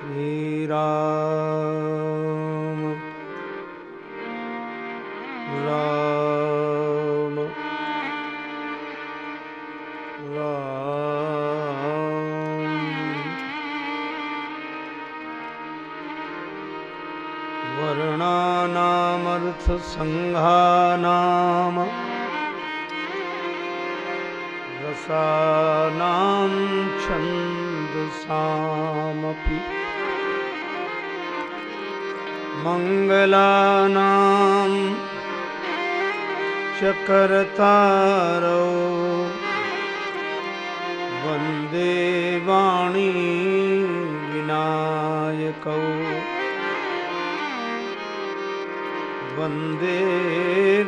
श्रीराम। राम। राम। वर्णानामर्थसङ्घानाम। रसानां छन्दसामपि। मङ्गलानां च करतारौ वन्दे वाणी विनायकौ। वन्दे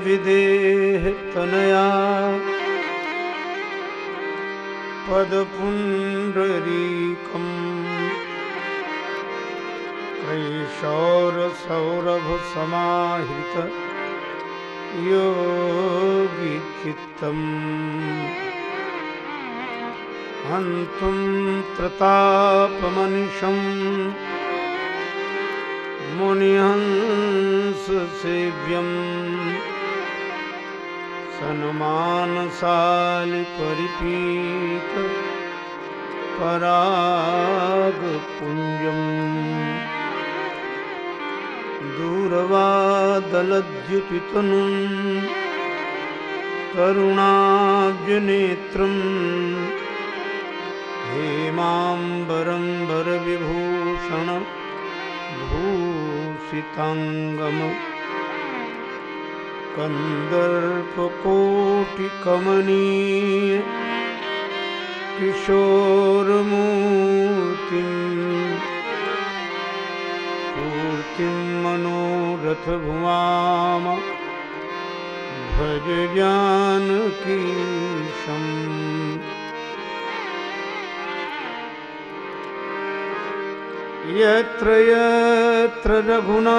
विदेहतनया पदपुण्डरीकम् कैशौरसौरभसमाहित योगिचित्तम्। हन्तुं प्रतापमनिशम् मुनिहंससेव्यम् सन्मानसालिपरिपीत परागपुञ्जम्। दूरवादलद्युतितनुं। तरुणाजनेत्रं हेमाम्बरम्बरविभूषण भूषिताङ्गम्। कन्दर्पकोटिकमनीय किशोरमूर्तिम् मनोरथभुवाम भज जानकीशम् यत्र यत्र रघुनाथकीर्तनम्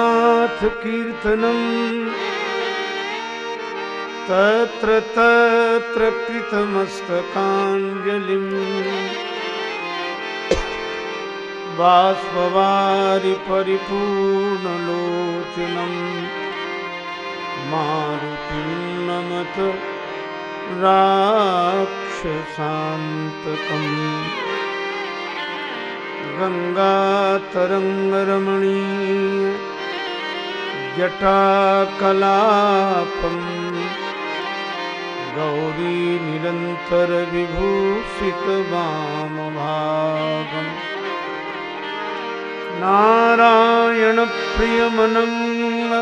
तत्र तत्र कृतमस्तकाञ्जलिम्। बाष्पवारि परिपूर्णलोचनम्। मारुतिं नमत राक्षसान्तकम्। गङ्गातरङ्गरमणीय जटाकलापम्। गौरी नारायणप्रियमनङ्ग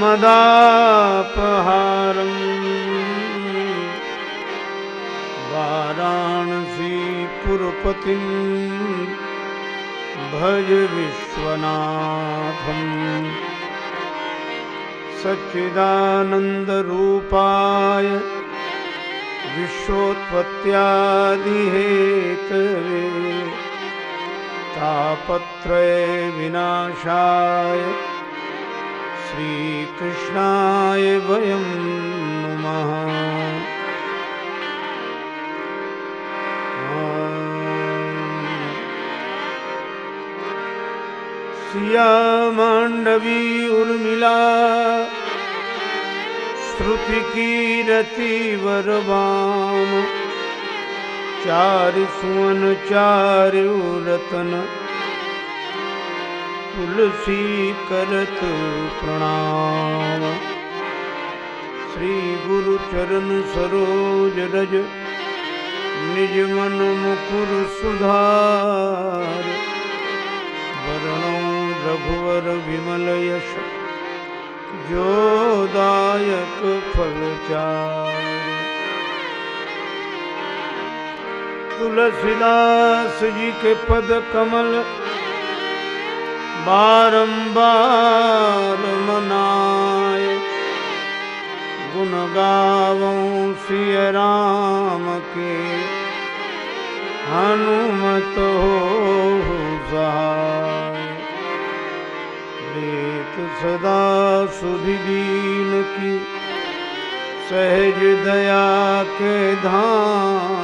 मदापहारम्। वाराणसीपुरपतिं भज विश्वनाथम्। सच्चिदानन्दरूपाय विश्वोत्पत्त्यादिहेतवे। तापत्रय विनाशाय श्रीकृष्णाय वयं नुमः। सिया मांडवी उर्मिला श्रुति की वरवाम चारि सुवन चारु रतन तुलसी करत प्रणाम। श्री गुरु चरण सरोज रज निज मन मुकुर सुधार। वरणो रघुवर विमल यश जोदायक फलचार तुलसीदास जी के पद कमल बारंबार मनाए। गुण गावों सिय राम के हनुमत हो सहाय सदा सुधि की सहज दया के धाम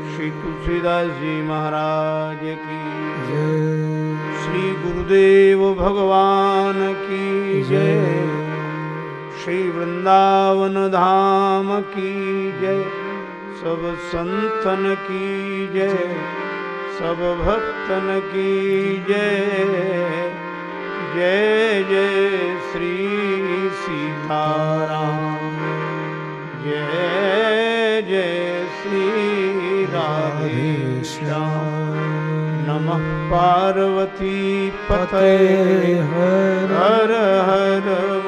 श्री तुलसीदास जी महाराज की। जय। श्री गुरुदेव भगवान की जय। श्री वृंदावन धाम की जय। सब संतन की जय। सब भक्तन की जय। जय जय श्री सीताराम। जय जय श्री राधे श्याम नमः पार्वती पते हर हर हर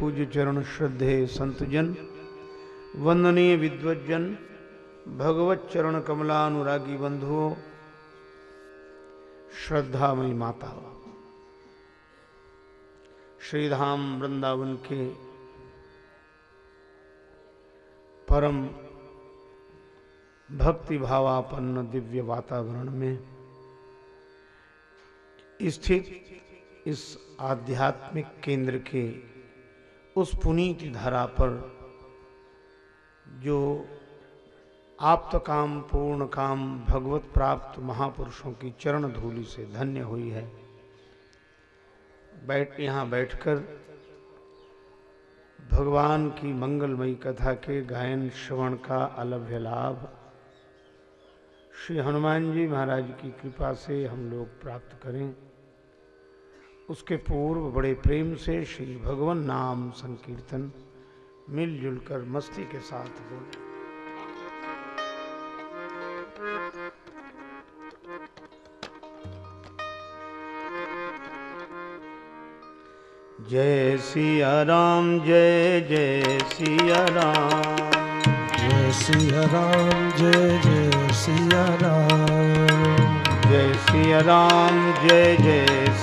पूज्य चरण श्रद्धे संतजन वंदनीय विद्वजन भगवत चरण कमलानुरागी बंधुओं, श्रद्धामयी माता श्रीधाम वृंदावन के परम भक्ति भावापन्न दिव्य वातावरण में स्थित इस आध्यात्मिक केंद्र के उस पुनीत धरा पर जो आप्त काम, पूर्ण काम, भगवत प्राप्त महापुरुषों की चरण धूलि से धन्य हुई है, बैठ, यहाँ बैठकर भगवान की मंगलमयी कथा के गायन, श्रवण का अलभ्य लाभ, श्री हनुमान जी महाराज की कृपा से हम लोग प्राप्त करें। उसके पूर्व बड़े प्रेम से श्री भगवान नाम संकीर्तन मिलजुल कर मस्ती के साथ बोले। जय सिया राम जय जय सिया राम। जय सिया राम जय जय सिया राम। जय सिया राम जय जय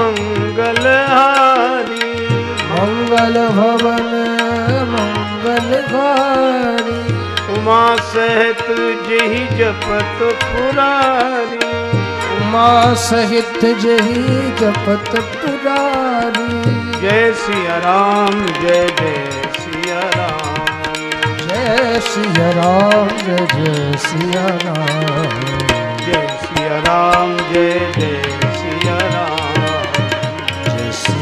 अमंगल हारी मंगल भवन मंगलकारी उमा सहित जही जपत पुरारी। उमा सहित जही जपत पुरारी। जय सिया राम जय जय सिया राम। जय सिया राम जय जय सिया राम। जय सिया राम जय जय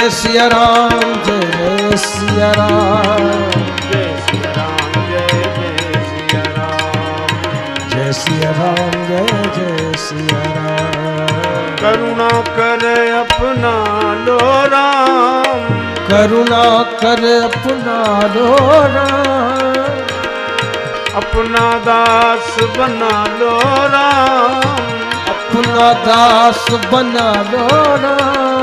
जय सिया राम जय जय सिया राम जय सिया राम जय जय सिया राम। जय सिया राम जय जय सिया राम। करुणा कर अपना लो राम। करुणा कर अपना लो राम। अपना दास बना लो राम। अपना दास बना लो राम।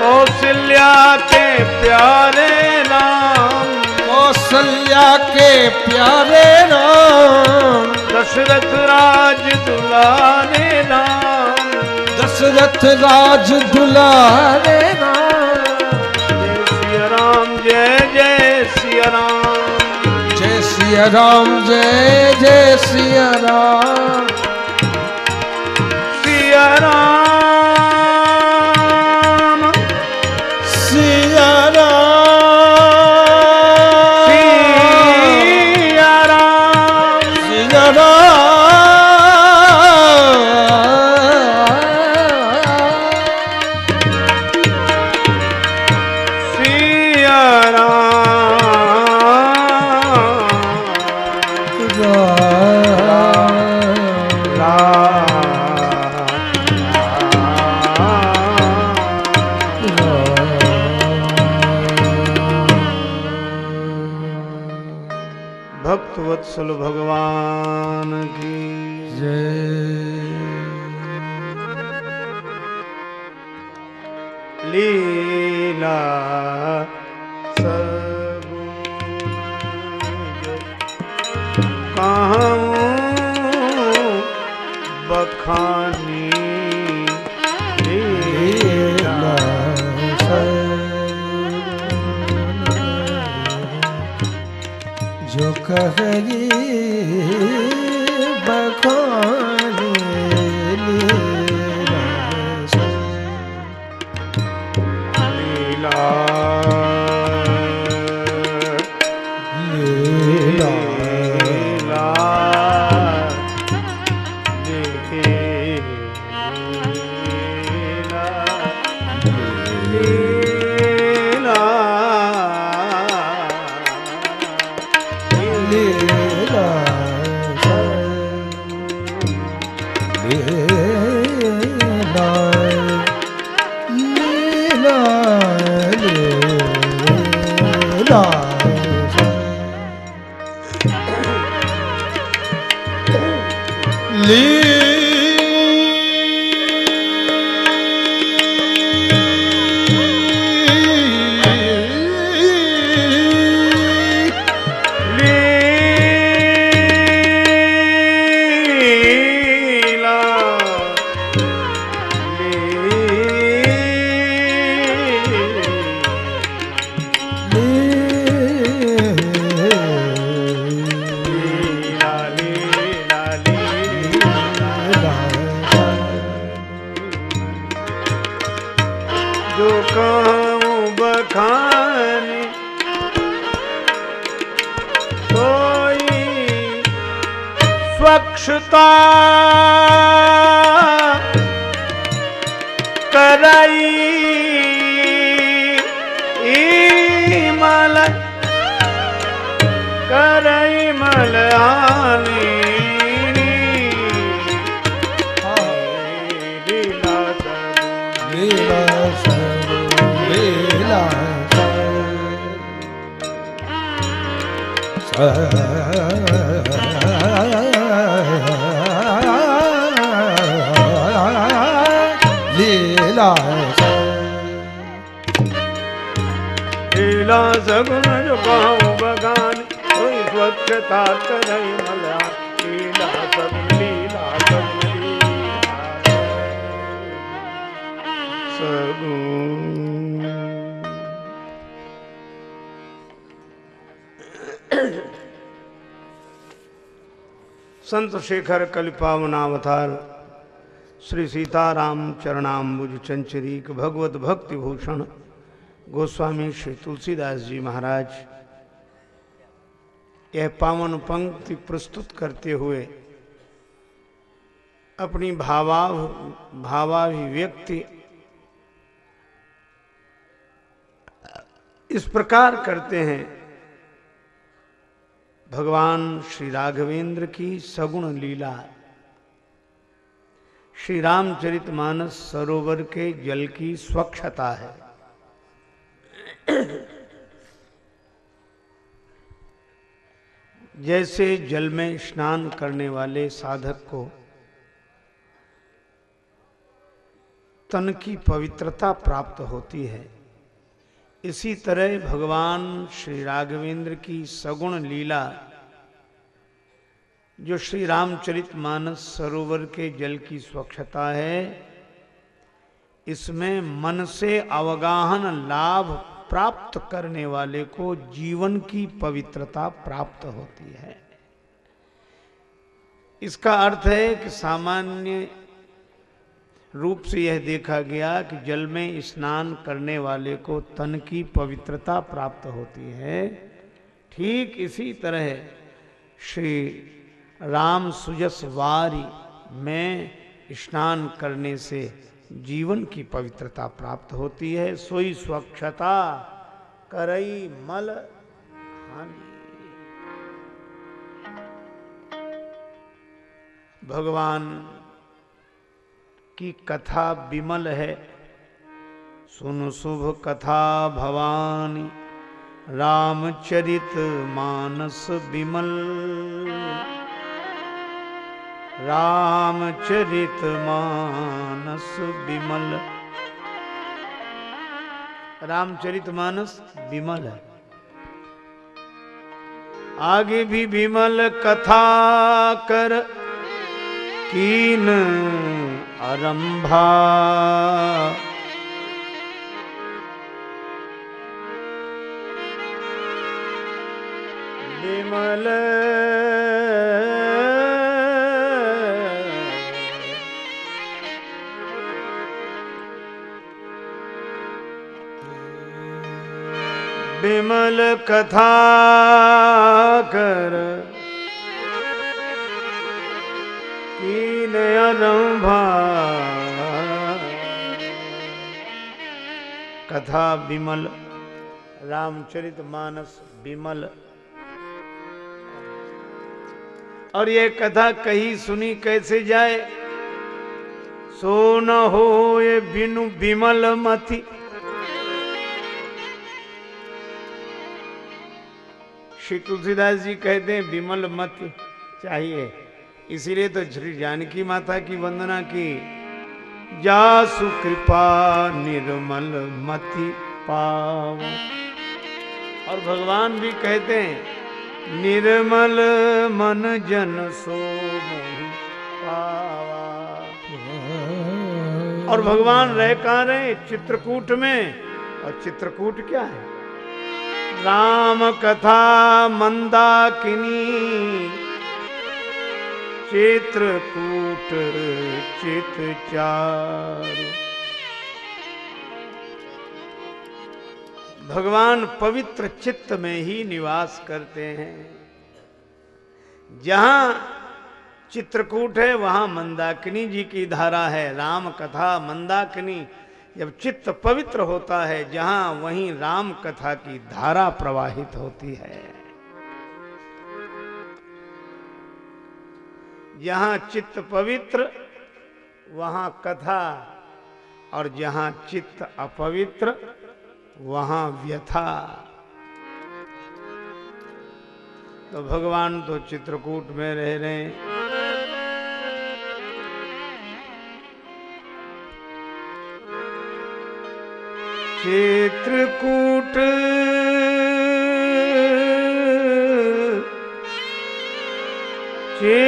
कौशल्या के प्यारे राम कौशल्या के प्यारे राम दशरथ राज दुलारे राम दशरथ राज दुलारे राम जय सिया राम जय जय सिया राम। जय सिया राम जय जय सिया राम। la लीला लीला सगुण जो कहूँ बगान कोई स्वच्छता करई मला संत शेखर कलिपावनावतार, श्री सीताराम चरणाम्बुज चंचरीक भगवत भक्ति भूषण गोस्वामी श्री तुलसीदास जी महाराज। यह पावन पंक्ति प्रस्तुत करते हुए अपनी भावा भावाभिव्यक्ति इस प्रकार करते हैं। भगवान श्री राघवेंद्र की सगुण लीला। श्री रामचरितमानस सरोवर के जल की स्वच्छता है। जैसे जल में स्नान करने वाले साधक को तन की पवित्रता प्राप्त होती है इसी तरह भगवान श्री राघवेंद्र की सगुण लीला, जो श्री रामचरित मानस सरोवर के जल की स्वच्छता है, इसमें मन से अवगाहन लाभ प्राप्त करने वाले को जीवन की पवित्रता प्राप्त होती है। इसका अर्थ है कि सामान्य रूप से यह देखा गया कि जल में स्नान करने वाले को तन की पवित्रता प्राप्त होती है। ठीक इसी तरह श्री राम सुजस वारी में स्नान करने से जीवन की पवित्रता प्राप्त होती है। सोई स्वच्छता, करई मल हानि। भगवान की कथा विमल है। सुन शुभ कथा भवानी, रामचरित मानस विमल। रामचरित मानस विमल। रामचरित मानस विमल है। आगे भी विमल कथा कर कीन आरंभा। विमल। विमल कथा कर आरंभा कथा विमल रामचरित मानस विमल और ये कथा कही सुनी कैसे जाए? सो न हो ये बिनु विमल मति श्री तुलसीदास जी कहते हैं विमल मत चाहिए। इसीलिए तो श्री जानकी माता की वंदना की। जासु कृपा निर्मल मति पाव। और भगवान भी कहते हैं, निर्मल मन जन सो पावा। और भगवान रह कहा रहे चित्रकूट में। और चित्रकूट क्या है? राम कथा मंदा मंदाकिनी। चित्रकूट चित चार। भगवान पवित्र चित्त में ही निवास करते हैं। जहाँ चित्रकूट है, वहाँ मंदाकिनी जी की धारा है राम कथा मंदाकिनी जब चित्त पवित्र होता है, जहाँ वहीं राम कथा की धारा प्रवाहित होती है। जहाँ चित्त पवित्र, वहाँ कथा, और जहाँ चित्त अपवित्र, वहाँ व्यथा। तो भगवान तो चित्रकूट में रह रहे हैं। चित्रकूट चित्रकूट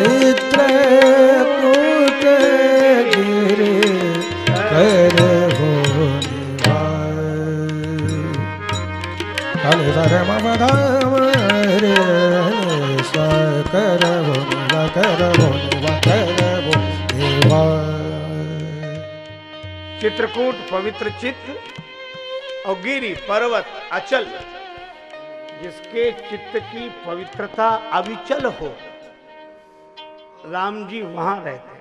चित्रकूट, पवित्र चित्त और गिरी पर्वत, अचल, जिसके चित्त की पवित्रता अविचल हो। राम जी वहाँ रहते।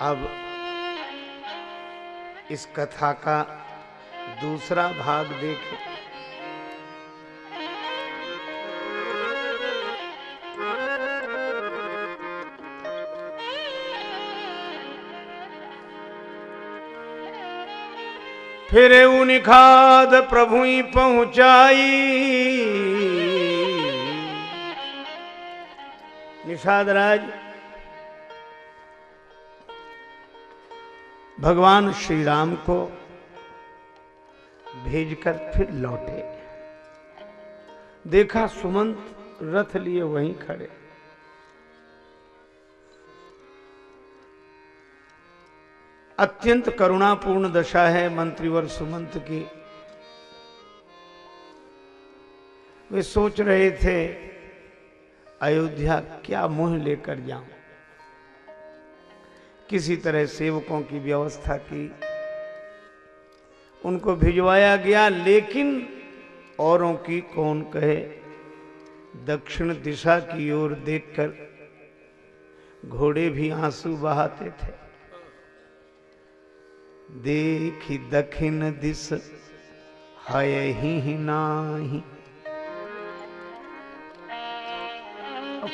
अब इस कथा का दूसरा भाग देखें। फिर उनिखाद प्रभु ही पहुंचाई। निषाद राज, भगवान श्री राम को भेजकर फिर लौटे। देखा सुमंत रथ लिए वहीं खड़े। अत्यंत करुणापूर्ण दशा है मंत्रीवर सुमंत की। वे सोच रहे थे, अयोध्या क्या मुँह लेकर जाऊँ? किसी तरह सेवकों की व्यवस्था की। उनको भिजवाया गया, लेकिन औरों की कौन कहे? दक्षिण दिशा की ओर देखकर घोड़े भी आँसू बहाते थे। देखी दखिन दिस है ही नाही।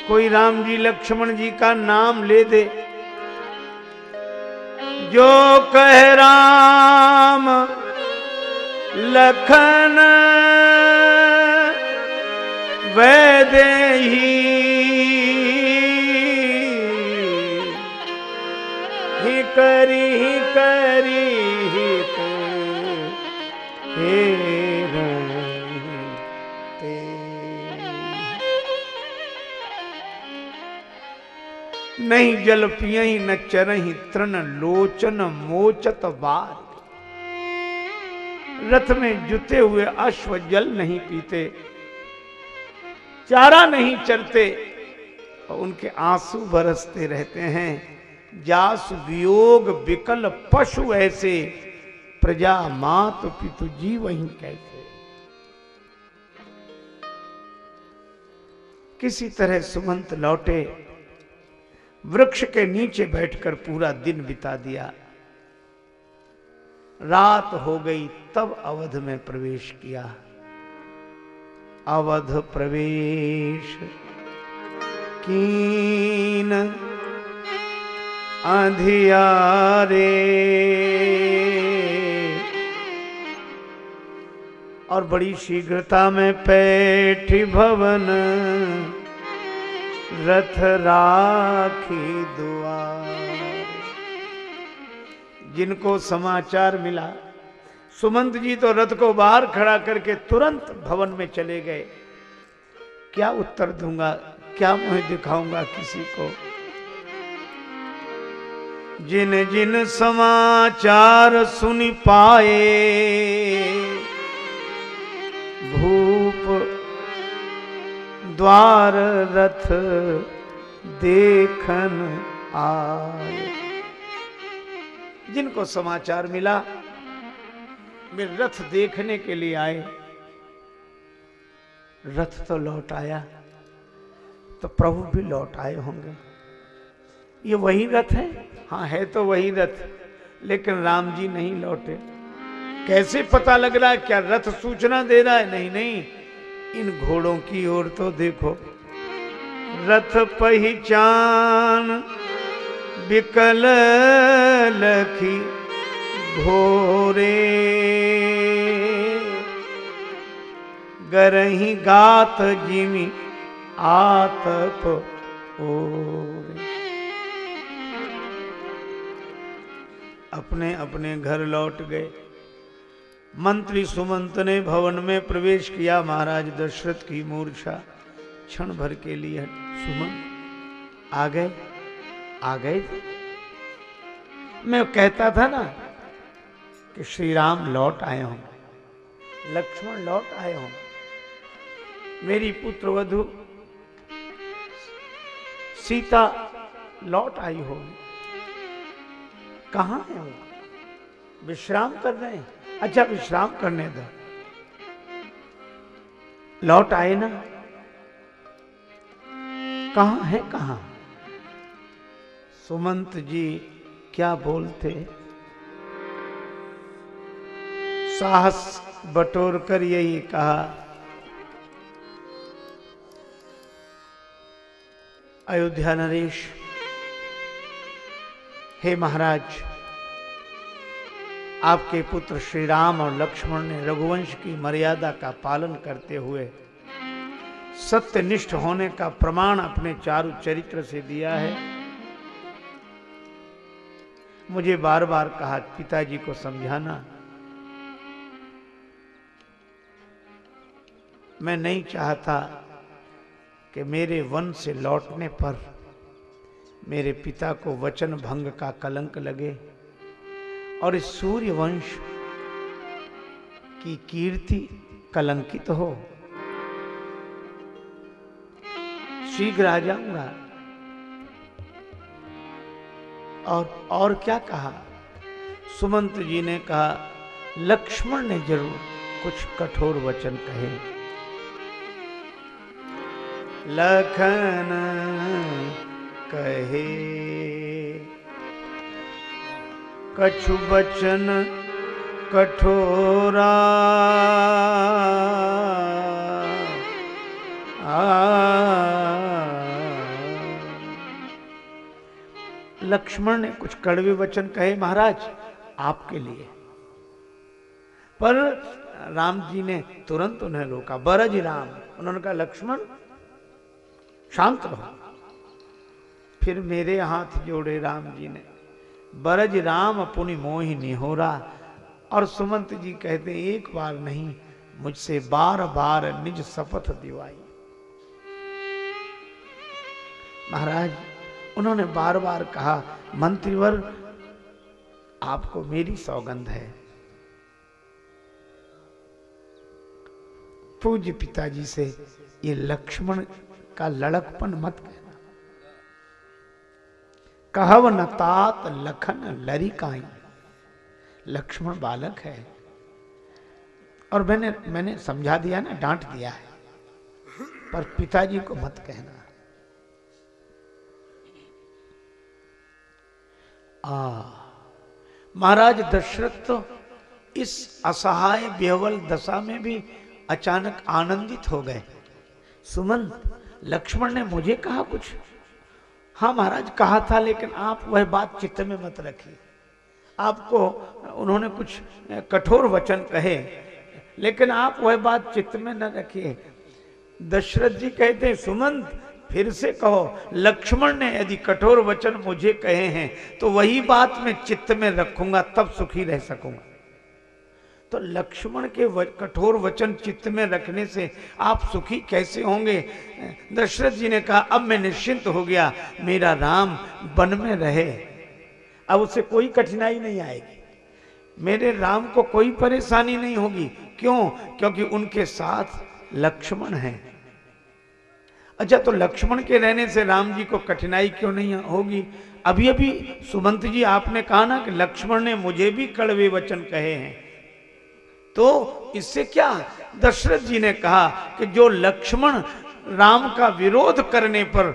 कोई राम जी, लक्ष्मण जी का नाम ले दे। जो कह राम, लखन वैदे ही करी ही करी। नहीं जल पियही न चरही तृण लोचन मोचत बार रथ में जुते हुए अश्व जल नहीं पीते, चारा नहीं चरते, और उनके आँसू बरसते रहते हैं। जास वियोग विकल पशु ऐसे, प्रजा मात पितु जी वहीं कैसे। किसी तरह सुमंत लौटे वृक्ष के नीचे बैठकर पूरा दिन बिता दिया। रात हो गई, तब अवध में प्रवेश किया। अवध प्रवेश कीन अंधियारे। और बड़ी शीघ्रता में पैठी भवन रथ राखी दुआ। जिनको समाचार मिला, सुमंत जी तो रथ को बाहर खड़ा करके तुरंत भवन में चले गए। क्या उत्तर दूँगा, क्या मुझे दिखाऊँगा किसी को? जिन जिन समाचार सुन पाए द्वार रथ देखन आए। जिनको समाचार मिला, वे रथ देखने के लिए आए। रथ तो लौट आया तो प्रभु भी लौट आए होंगे। ये वही रथ है? हाँ है तो वही रथ, लेकिन राम जी नहीं लौटे। कैसे पता लग रहा है, क्या रथ सूचना दे रहा है? नहीं नहीं। इन घोड़ों की ओर तो देखो। रथ पहचान विकल लखी घोरे। गरही गात जिमी आतप ओरे। अपने अपने घर लौट गए। मंत्री सुमंत ने भवन में प्रवेश किया। महाराज दशरथ की मूर्छा क्षण भर के लिए। सुमंत, आ गए? आ गए थे? मैं कहता था ना कि श्री राम लौट आए हों। लक्ष्मण लौट आए हों। मेरी पुत्र वधु सीता लौट आई हो कहा है वो? विश्राम कर रहे हैं? अच्छा विश्राम करने दो। लौट आए ना? कहा है कहा? सुमंत जी, क्या बोलते? साहस बटोर कर यही कहा, अयोध्या नरेश, हे महाराज आपके पुत्र श्री राम और लक्ष्मण ने रघुवंश की मर्यादा का पालन करते हुए सत्यनिष्ठ होने का प्रमाण अपने चारु चरित्र से दिया है। मुझे बार बार कहा, पिताजी को समझाना। मैं नहीं चाहता कि मेरे वन से लौटने पर मेरे पिता को वचन भंग का कलंक लगे। और इस सूर्य वंश की कीर्ति कलंकित हो। शीघ्र आ जाऊँगा। और और क्या कहा? सुमंत जी ने कहा, लक्ष्मण ने ज़रूर कुछ कठोर वचन कहे। लखन कहे कछु बचन कठोरा। लक्ष्मण ने कुछ कड़वे वचन कहे महाराज आपके लिए। पर राम जी ने तुरंत उन्हें रोका। बरज राम। उन्होंने कहा, लक्ष्मण, शांत रहो। फिर मेरे हाथ जोड़े राम जी ने। बरज राम पुनि मोहि निहोरा। और सुमंत जी कहते, एक बार नहीं, मुझसे बार बार निज शपथ दिवाई। महाराज, उन्होंने बार बार कहा, मंत्रीवर, आपको मेरी सौगंध है। पूज्य पिताजी से, ये लक्ष्मण का लड़कपन मत कहना कहव न तात लखन लरिकाई लक्ष्मण बालक है। और मैंने मैंने समझा दिया ना, डांट दिया है। पर पिताजी को मत कहना। आ, महाराज दशरथ तो इस असहाय बेवल दशा में भी अचानक आनंदित हो गए। सुमंत, लक्ष्मण ने मुझे कहा कुछ? हाँ महाराज, कहा था, लेकिन आप वह बात चित्त में मत रखिए। आपको, उन्होंने कुछ कठोर वचन कहे, लेकिन आप वह बात चित्त में न रखिए। दशरथ जी कहते सुमंत, फिर से कहो, लक्ष्मण ने यदि कठोर वचन मुझे कहे हैं तो वही बात मैं चित्त में रखूँगा, तब सुखी रह सकूँगा। तो लक्ष्मण के व, कठोर वचन चित्त में रखने से आप सुखी कैसे होंगे? दशरथ जी ने कहा अब मैं निश्चिंत हो गया मेरा राम वन में रहे। अब उसे कोई कठिनाई नहीं आएगी। मेरे राम को कोई परेशानी नहीं होगी। क्यों? क्योंकि उनके साथ लक्ष्मण है। अच्छा तो लक्ष्मण के रहने से राम जी को कठिनाई क्यों नहीं होगी? अभी अभी सुमंत जी आपने कहा ना कि लक्ष्मण ने मुझे भी कड़वे वचन कहे हैं। तो इससे क्या? दशरथ जी ने कहा कि जो लक्ष्मण राम का विरोध करने पर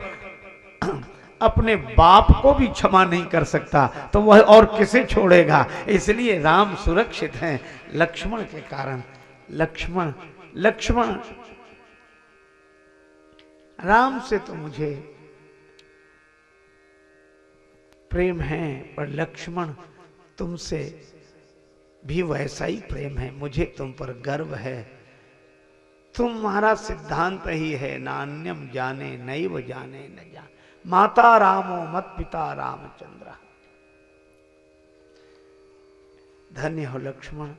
अपने बाप को भी क्षमा नहीं कर सकता तो वह और किसे छोड़ेगा? इसलिए राम सुरक्षित हैं लक्ष्मण के कारण। लक्ष्मण लक्ष्मण, राम से तो मुझे प्रेम है, पर लक्ष्मण तुमसे भी वैसा ही प्रेम है, मुझे तुम पर गर्व है। तुम्हारा सिद्धांत ही है, नान्यम जाने नई वो जाने, न जाने। माता रामो मत पिता रामचंद्र। धन्य हो लक्ष्मण।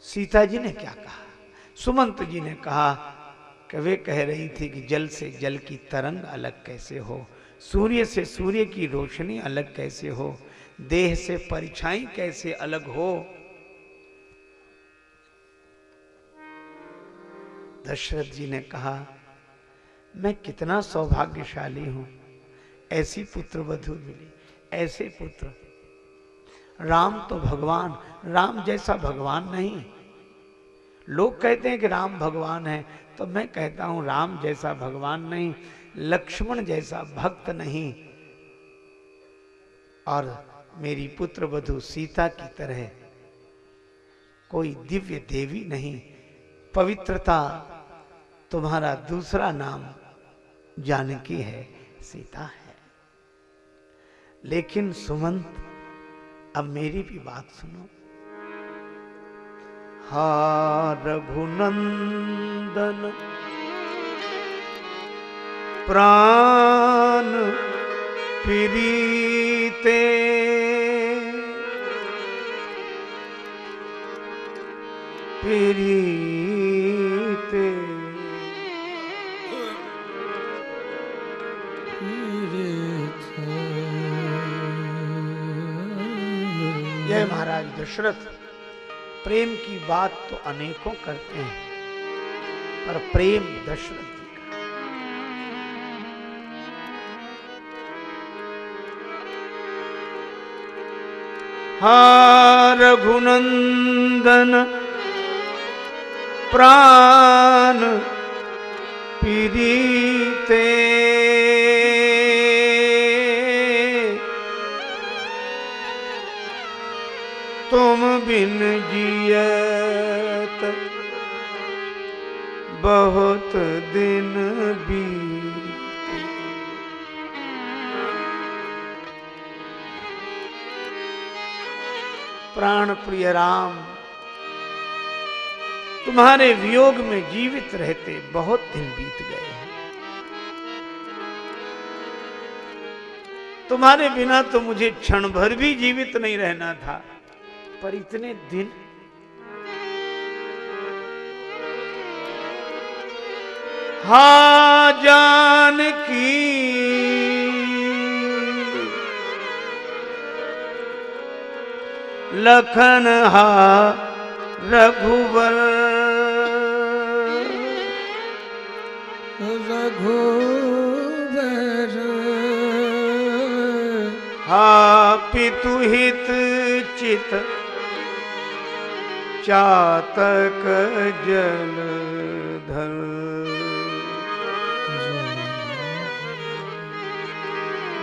सीता जी ने क्या कहा? सुमंत जी ने कहा कि वे कह रही थी कि जल से जल की तरंग अलग कैसे हो? सूर्य से सूर्य की रोशनी अलग कैसे हो? देह से परिछाई कैसे अलग हो? दशरथ जी ने कहा, मैं कितना सौभाग्यशाली हूँ। ऐसी पुत्र वधु मिली, ऐसे पुत्र। राम तो भगवान, राम जैसा भगवान नहीं। लोग कहते हैं कि राम भगवान है तो मैं कहता हूँ राम जैसा भगवान नहीं, लक्ष्मण जैसा भक्त नहीं। और मेरी पुत्र वधु सीता की तरह। कोई दिव्य देवी नहीं, पवित्रता तुम्हारा दूसरा नाम जानकी है, सीता है। लेकिन सुमंत, अब मेरी भी बात सुनो। हा रघुनंदन, प्राण प्रीते जय महाराज दशरथ प्रेम की बात तो अनेकों करते हैं पर प्रेम दशरथ जी का। हा रघुनंदन प्राण पीड़िते। तुम बिन जियत बहुत दिन बीते। प्राण प्रिय राम तुम्हारे वियोग में जीवित रहते बहुत दिन बीत गए हैं। तुम्हारे बिना तो मुझे क्षण भर भी जीवित नहीं रहना था, पर इतने दिन हा जान की लखन हा रघुवर हा पितुहित चित चातक जल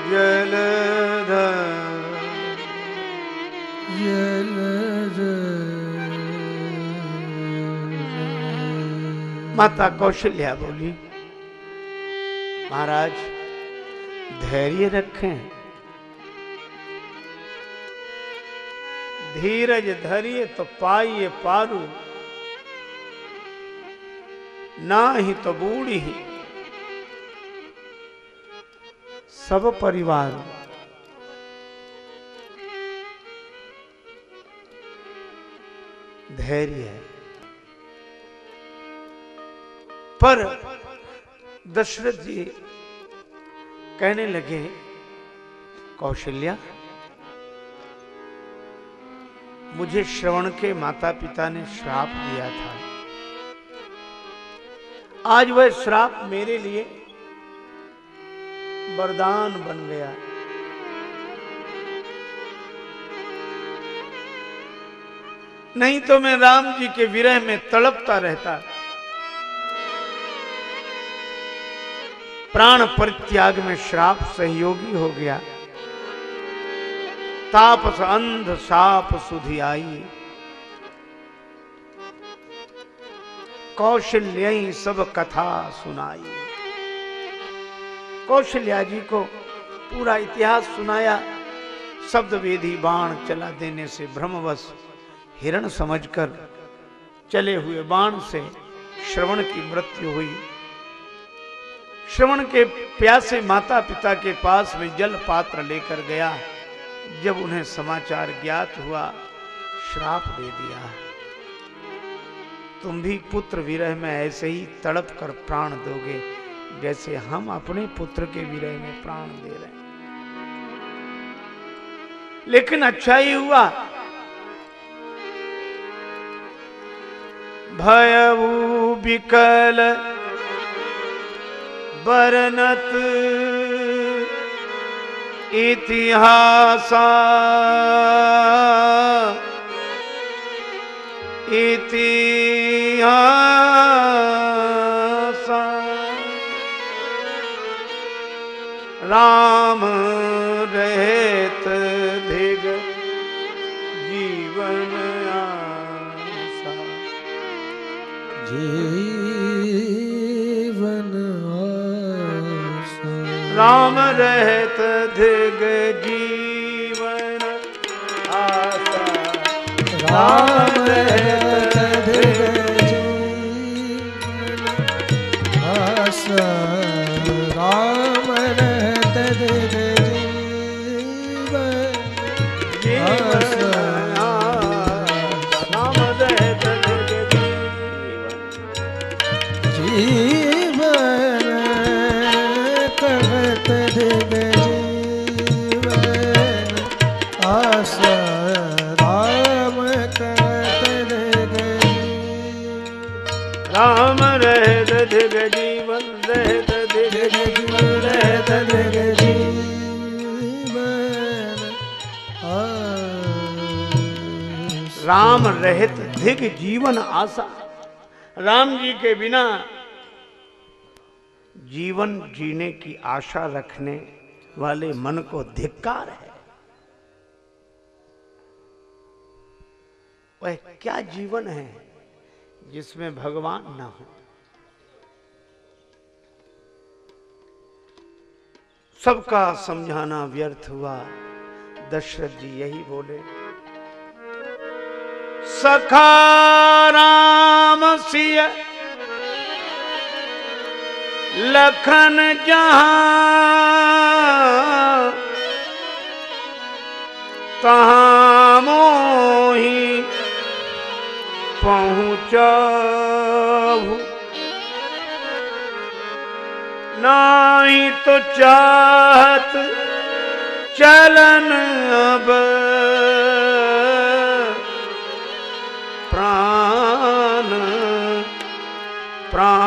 जलधर जल माता कौशल्या बोली महाराज धैर्य रखें। धीरज धरिए तो पाइए पारू। ना ही तो बूढ़ी ही। सब परिवार। धैर्य है। पर दशरथ जी कहने लगे, कौशल्या मुझे श्रवण के माता पिता ने श्राप दिया था। आज वह श्राप मेरे लिए वरदान बन गया। नहीं तो मैं राम जी के विरह में तड़पता रहता। प्राण परित्याग में श्राप सहयोगी हो गया। तापस अंध साप सुधि आई। कौशल्या सब कथा सुनाई। कौशल्या जी को पूरा इतिहास सुनाया। शब्द वेदी बाण चला देने से भ्रमवश हिरण समझकर चले हुए बाण से श्रवण की मृत्यु हुई। श्रवण के प्यासे माता पिता के पास में जल पात्र लेकर गया। जब उन्हें समाचार ज्ञात हुआ, श्राप दे दिया। तुम भी पुत्र विरह में ऐसे ही तड़प कर प्राण दोगे, जैसे हम अपने पुत्र के विरह में प्राण दे रहे हैं। लेकिन अच्छा ही हुआ। भयऊ विकल बरनत इतिहासा। इतिहास। राम रहत राम रहत धिग जीवन आसा राम रहत आशा राम जी के बिना जीवन जीने की आशा रखने वाले मन को धिक्कार है। वह क्या जीवन है जिसमें भगवान ना हो? सबका समझाना व्यर्थ हुआ। दशरथ जी यही बोले सखा राम सिय। लखन जहाँ तहां मोही पहुँचहु नाही तो चाहत चलन अब।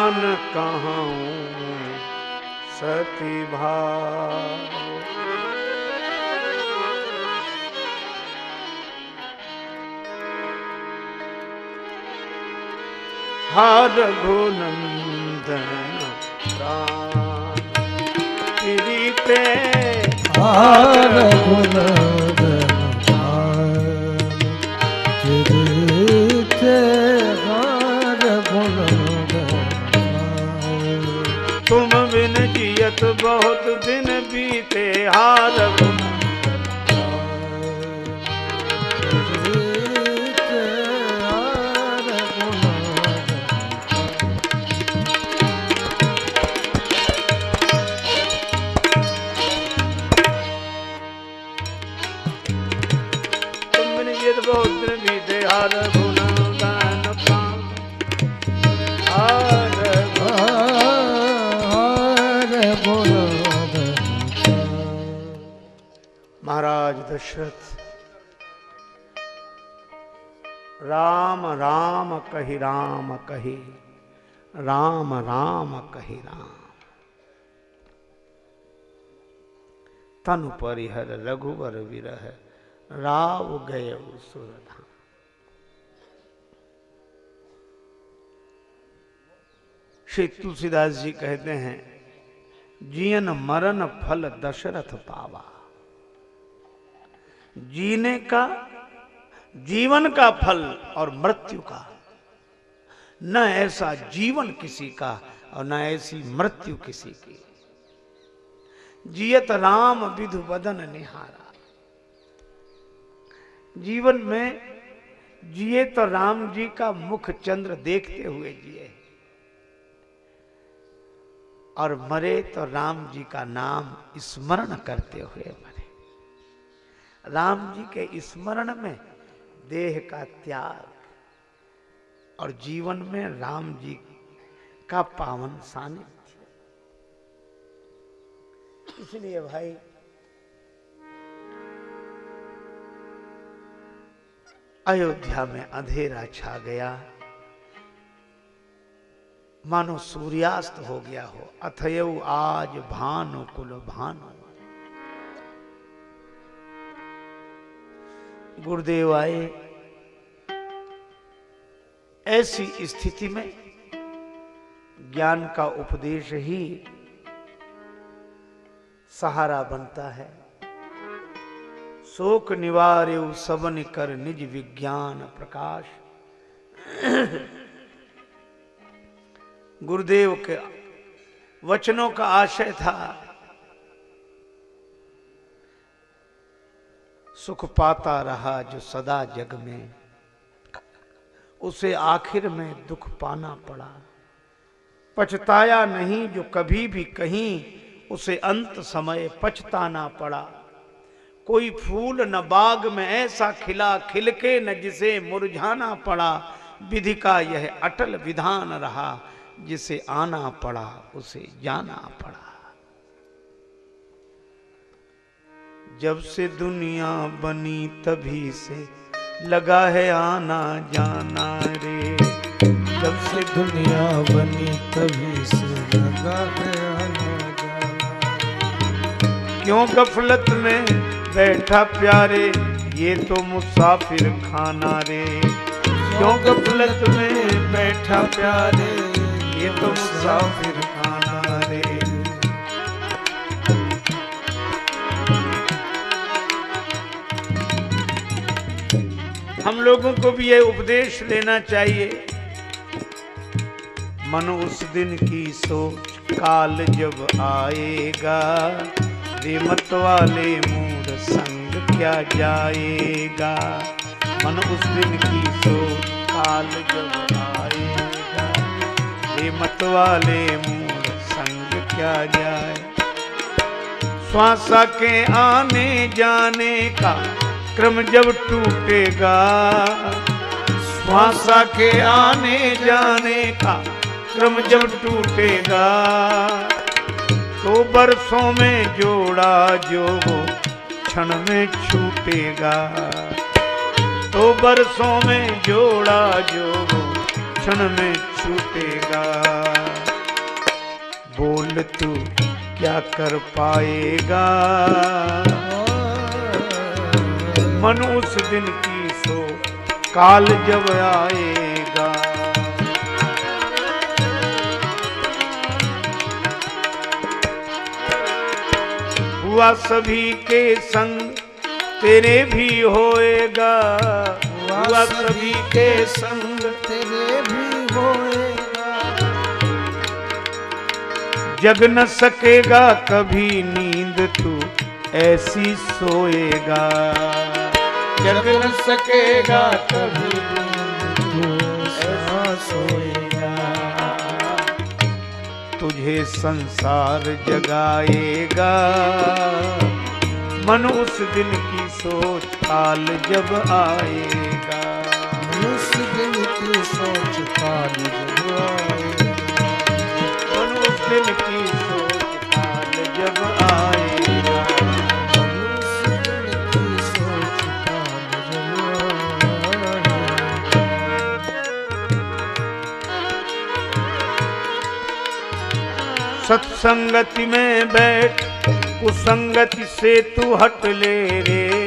प्राण कहाँ सती भाव। हर घुनंदन प्राण प्रीते हार गुण हार कही राम कही राम राम, कही राम। तनु परिहर रघुवर विरह, राव गय सुरधाम श्री तुलसीदास जी कहते हैं, जियन मरण फल दशरथ पावा। जीने का, जीवन का फल और मृत्यु का। न ऐसा जीवन किसी का और न ऐसी मृत्यु किसी की। जियत राम विधु बदन निहारा। जीवन में जिए तो राम जी का मुख चंद्र देखते हुए जिए। और मरे तो राम जी का नाम स्मरण करते हुए मरे। राम जी के स्मरण में देह का त्याग और जीवन में राम जी का पावन सानिध्य। इसलिए भाई, अयोध्या में अंधेरा छा गया। मानो सूर्यास्त हो गया हो अथयु आज भानु कुल भानु। गुरुदेव आए ऐसी स्थिति में ज्ञान का उपदेश ही सहारा बनता है। शोक निवार्य सबन कर निज विज्ञान प्रकाश। गुरुदेव के वचनों का आशय था। सुख पाता रहा जो सदा जग में। उसे आखिर में दुख पाना पड़ा। पछताया नहीं जो कभी भी कहीं, उसे अंत समय पछताना पड़ा। कोई फूल न बाग में ऐसा खिला, खिलके न जिसे मुरझाना पड़ा। विधि का यह अटल विधान रहा, जिसे आना पड़ा, उसे जाना पड़ा। जब से दुनिया बनी तभी से लगा है आना जाना रे। जब से दुनिया बनी तभी से लगा है आना जाना। क्यों गफलत में बैठा प्यारे? ये तो मुसाफिर खाना रे। क्यों गफलत में बैठा प्यारे? ये तो मुसाफिर हम लोगों को भी यह उपदेश लेना चाहिए। मन उस दिन की सोच, काल जब आएगा रे मत वाले मूड संग क्या जाएगा? मन उस दिन की सोच, काल जब आएगा रे मत वाले मूड संग क्या जाए? श्वासा के आने जाने का क्रम जब टूटेगा, श्वासा के आने जाने का क्रम जब टूटेगा तो बरसों में जोड़ा जो क्षण में छूटेगा। तो बरसों में जोड़ा जो क्षण में छूटेगा। बोल तू क्या कर पाएगा? मन उस दिन की सो, काल जब आएगा। हुआ सभी के संग तेरे भी होएगा। हुआ सभी के संग तेरे भी होएगा। जग न सकेगा कभी नींद तू ऐसी सोएगा। जग न सकेगा कभी ऐसा सोएगा। तुझे संसार जगाएगा। मन उस दिन की सोच काल जब आएगा। उस दिन की सोच काल जब आएगा। मन उस दिन की सत्संगति में बैठ, कुसंगति से तू हट ले रे।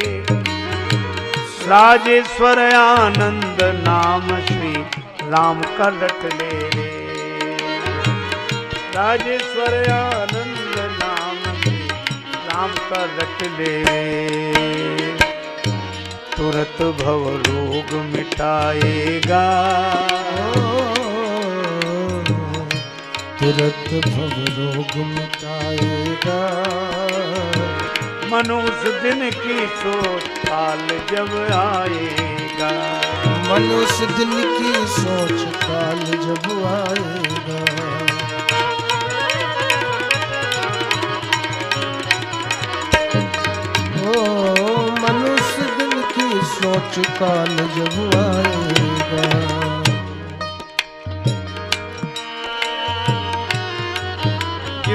राजेश्वर आनंद नाम श्री राम का रट ले रे। राजेश्वर आनंद नाम श्री राम का रट ले रे। तुरत भव रोग मिटाएगा। तुरत भव रोग मिटाएगा मनुष्य दिन की सोच काल जब आएगा। मनुष्य दिन की सोच काल जब आएगा। ओ मनुष्य दिन की सोच काल जब आएगा।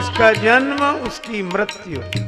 जिसका जन्म उसकी मृत्यु।